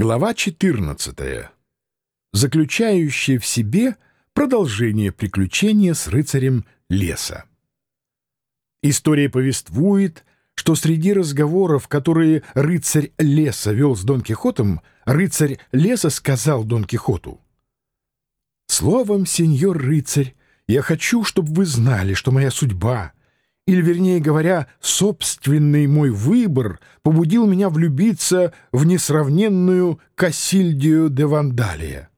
Глава 14. Заключающая в себе продолжение приключения с рыцарем леса. История повествует, что среди разговоров, которые рыцарь леса вел с Дон Кихотом, рыцарь леса сказал Дон Кихоту, «Словом, сеньор рыцарь, я хочу, чтобы вы знали, что моя судьба — или, вернее говоря, собственный мой выбор побудил меня влюбиться в несравненную Кассильдию де Вандалия.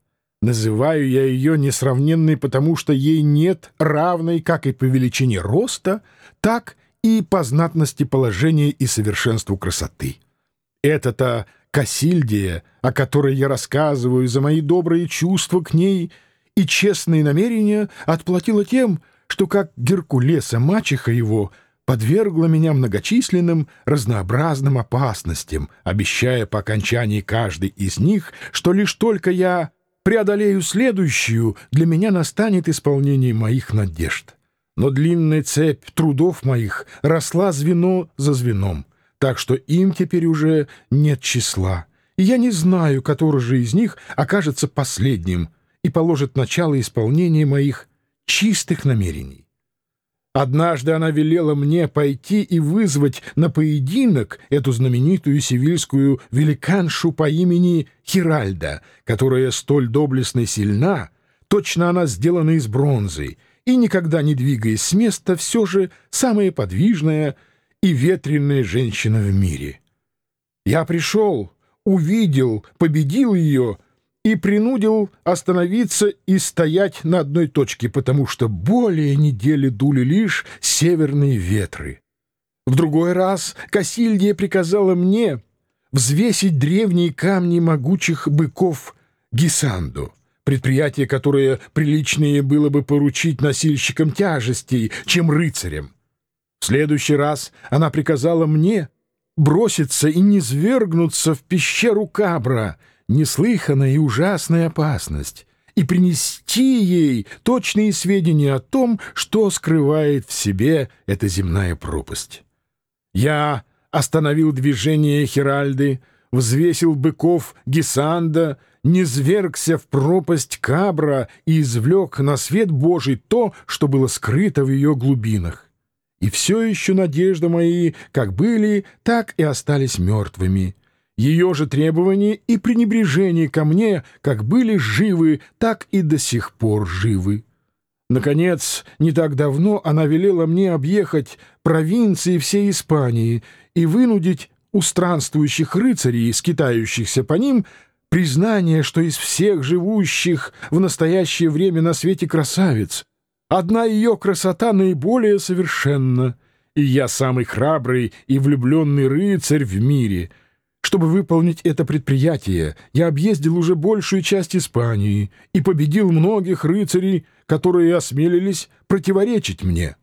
Называю я ее несравненной, потому что ей нет равной как и по величине роста, так и по знатности положения и совершенству красоты. Это-то Кассильдия, о которой я рассказываю за мои добрые чувства к ней и честные намерения, отплатила тем, что как Геркулеса мачеха его подвергла меня многочисленным разнообразным опасностям, обещая по окончании каждой из них, что лишь только я преодолею следующую, для меня настанет исполнение моих надежд. Но длинная цепь трудов моих росла звено за звеном, так что им теперь уже нет числа, и я не знаю, который же из них окажется последним и положит начало исполнения моих чистых намерений. Однажды она велела мне пойти и вызвать на поединок эту знаменитую сивильскую великаншу по имени Хиральда, которая столь доблестно сильна, точно она сделана из бронзы, и, никогда не двигаясь с места, все же самая подвижная и ветреная женщина в мире. Я пришел, увидел, победил ее — и принудил остановиться и стоять на одной точке, потому что более недели дули лишь северные ветры. В другой раз Кассильдия приказала мне взвесить древние камни могучих быков Гисанду, предприятие, которое приличнее было бы поручить носильщикам тяжестей, чем рыцарям. В следующий раз она приказала мне броситься и низвергнуться в пещеру Кабра — неслыханная и ужасная опасность и принести ей точные сведения о том, что скрывает в себе эта земная пропасть. Я остановил движение Хиральды, взвесил быков Гисанда, низвергся в пропасть Кабра и извлек на свет Божий то, что было скрыто в ее глубинах. И все еще надежды мои, как были, так и остались мертвыми. Ее же требования и пренебрежение ко мне как были живы, так и до сих пор живы. Наконец, не так давно она велела мне объехать провинции всей Испании и вынудить у странствующих рыцарей, скитающихся по ним, признание, что из всех живущих в настоящее время на свете красавиц одна ее красота наиболее совершенна, и я самый храбрый и влюбленный рыцарь в мире — чтобы выполнить это предприятие, я объездил уже большую часть Испании и победил многих рыцарей, которые осмелились противоречить мне.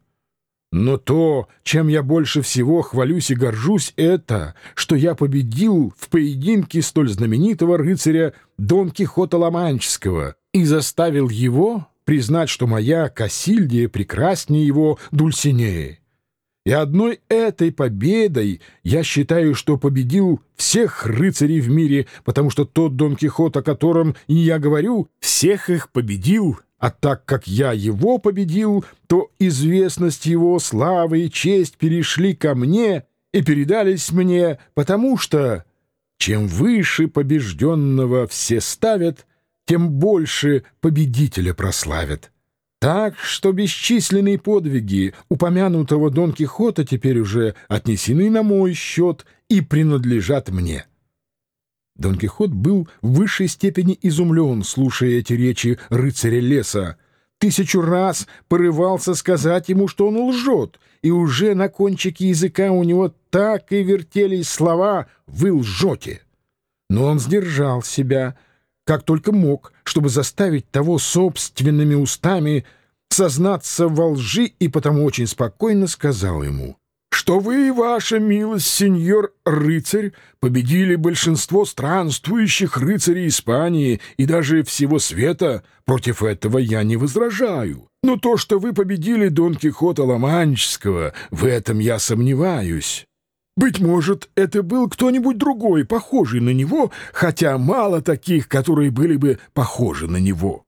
Но то, чем я больше всего хвалюсь и горжусь, это, что я победил в поединке столь знаменитого рыцаря Дон Кихота Ломанческого и заставил его признать, что моя Кассильдия прекраснее его Дульсинеи. И одной этой победой я считаю, что победил всех рыцарей в мире, потому что тот Дон Кихот, о котором и я говорю, всех их победил. А так как я его победил, то известность его, слава и честь перешли ко мне и передались мне, потому что чем выше побежденного все ставят, тем больше победителя прославят. Так что бесчисленные подвиги упомянутого Дон Кихота теперь уже отнесены на мой счет и принадлежат мне. Дон Кихот был в высшей степени изумлен, слушая эти речи рыцаря леса. Тысячу раз порывался сказать ему, что он лжет, и уже на кончике языка у него так и вертелись слова «Вы лжете». Но он сдержал себя — как только мог, чтобы заставить того собственными устами сознаться во лжи, и потому очень спокойно сказал ему, что вы, ваша милость, сеньор рыцарь, победили большинство странствующих рыцарей Испании и даже всего света, против этого я не возражаю. Но то, что вы победили Дон Кихота Ломанческого, в этом я сомневаюсь. Быть может, это был кто-нибудь другой, похожий на него, хотя мало таких, которые были бы похожи на него.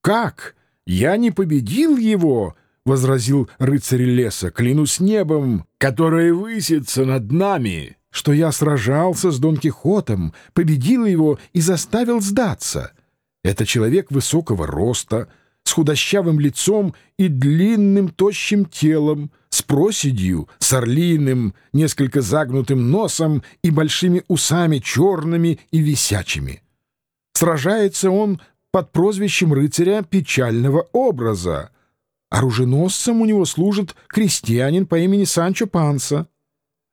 «Как? Я не победил его?» — возразил рыцарь леса. «Клянусь небом, которое высится над нами, что я сражался с Дон Кихотом, победил его и заставил сдаться. Это человек высокого роста, с худощавым лицом и длинным тощим телом, с проседью, с орлиным, несколько загнутым носом и большими усами черными и висячими. Сражается он под прозвищем рыцаря печального образа. Оруженосцем у него служит крестьянин по имени Санчо Панса.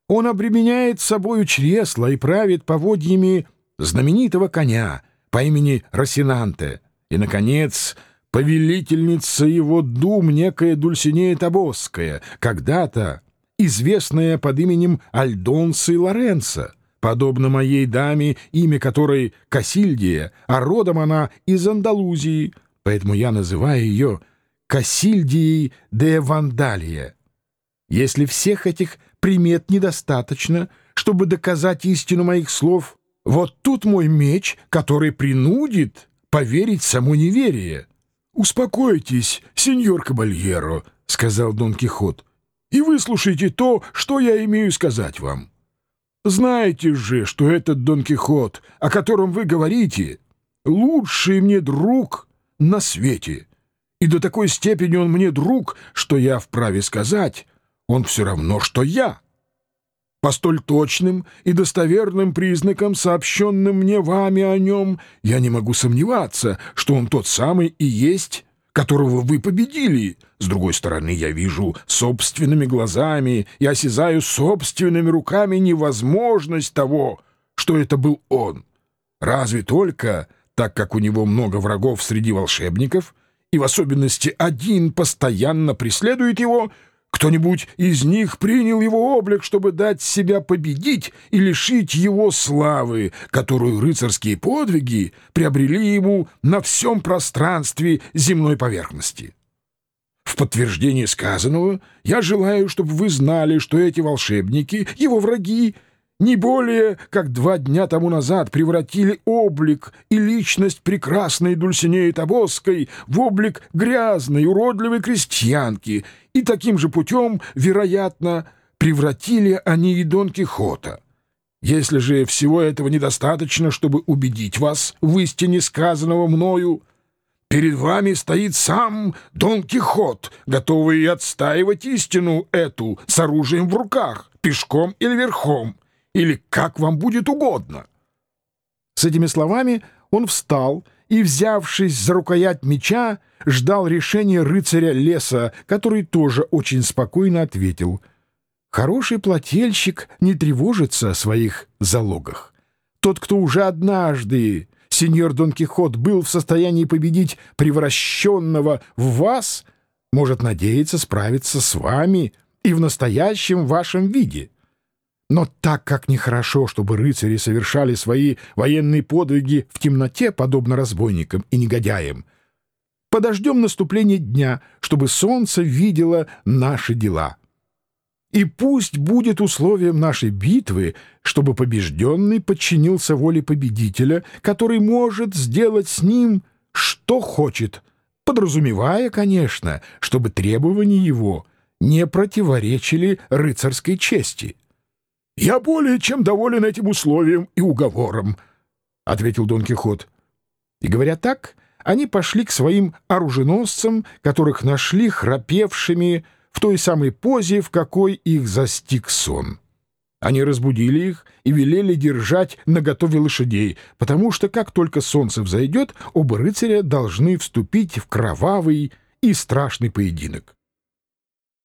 Он обременяет собою чресла и правит поводьями знаменитого коня по имени Росинанте. И, наконец, повелительница его дум некая Дульсинея Табосская, когда-то известная под именем Альдонса Лоренцо, подобно моей даме, имя которой Кассильдия, а родом она из Андалузии, поэтому я называю ее Кассильдией де Вандалия. Если всех этих примет недостаточно, чтобы доказать истину моих слов, вот тут мой меч, который принудит поверить само неверие. «Успокойтесь, сеньор Кабальеро», — сказал Дон Кихот, — «и выслушайте то, что я имею сказать вам. Знаете же, что этот Дон Кихот, о котором вы говорите, лучший мне друг на свете, и до такой степени он мне друг, что я вправе сказать, он все равно, что я». По столь точным и достоверным признакам, сообщенным мне вами о нем, я не могу сомневаться, что он тот самый и есть, которого вы победили. С другой стороны, я вижу собственными глазами и осязаю собственными руками невозможность того, что это был он. Разве только, так как у него много врагов среди волшебников, и в особенности один постоянно преследует его — кто-нибудь из них принял его облик, чтобы дать себя победить и лишить его славы, которую рыцарские подвиги приобрели ему на всем пространстве земной поверхности. В подтверждение сказанного я желаю, чтобы вы знали, что эти волшебники, его враги, не более как два дня тому назад превратили облик и личность прекрасной Дульсинеи Тобоской в облик грязной, уродливой крестьянки, и таким же путем, вероятно, превратили они и Дон Кихота. Если же всего этого недостаточно, чтобы убедить вас в истине сказанного мною, перед вами стоит сам Дон Кихот, готовый отстаивать истину эту с оружием в руках, пешком или верхом, или как вам будет угодно». С этими словами он встал и, взявшись за рукоять меча, ждал решения рыцаря леса, который тоже очень спокойно ответил. «Хороший плательщик не тревожится о своих залогах. Тот, кто уже однажды, сеньор Дон Кихот, был в состоянии победить превращенного в вас, может надеяться справиться с вами и в настоящем вашем виде». Но так как нехорошо, чтобы рыцари совершали свои военные подвиги в темноте, подобно разбойникам и негодяям, подождем наступления дня, чтобы солнце видело наши дела. И пусть будет условием нашей битвы, чтобы побежденный подчинился воле победителя, который может сделать с ним что хочет, подразумевая, конечно, чтобы требования его не противоречили рыцарской чести. «Я более чем доволен этим условием и уговором», — ответил Дон Кихот. И говоря так, они пошли к своим оруженосцам, которых нашли храпевшими в той самой позе, в какой их застиг сон. Они разбудили их и велели держать наготове лошадей, потому что как только солнце взойдет, оба рыцаря должны вступить в кровавый и страшный поединок.